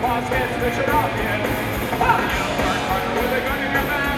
Boss gets rich enough, yeah. Ah, you work harder with a gun in your back.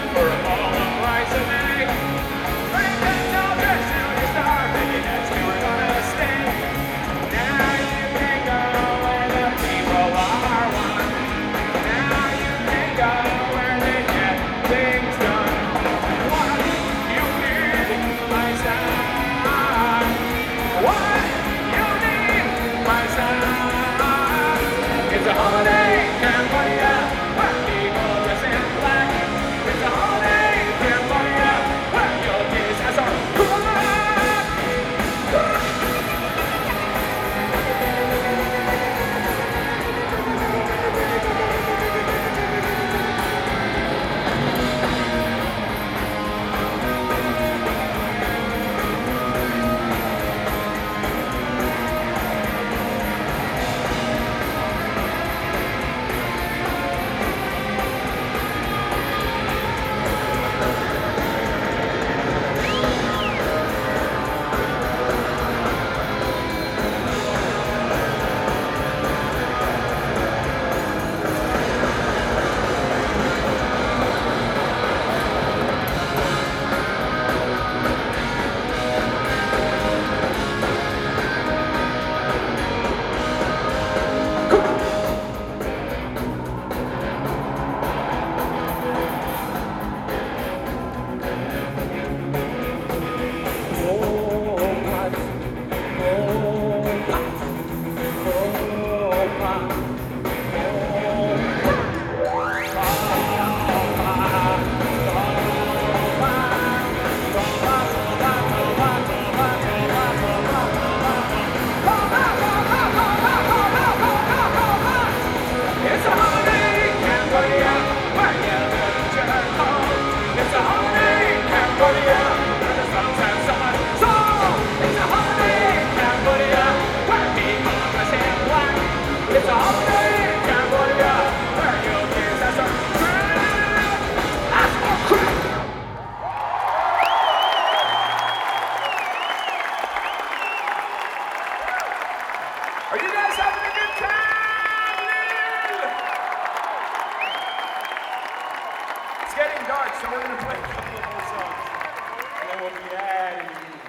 dark, so we're going to play a couple of those songs. And then we'll be out.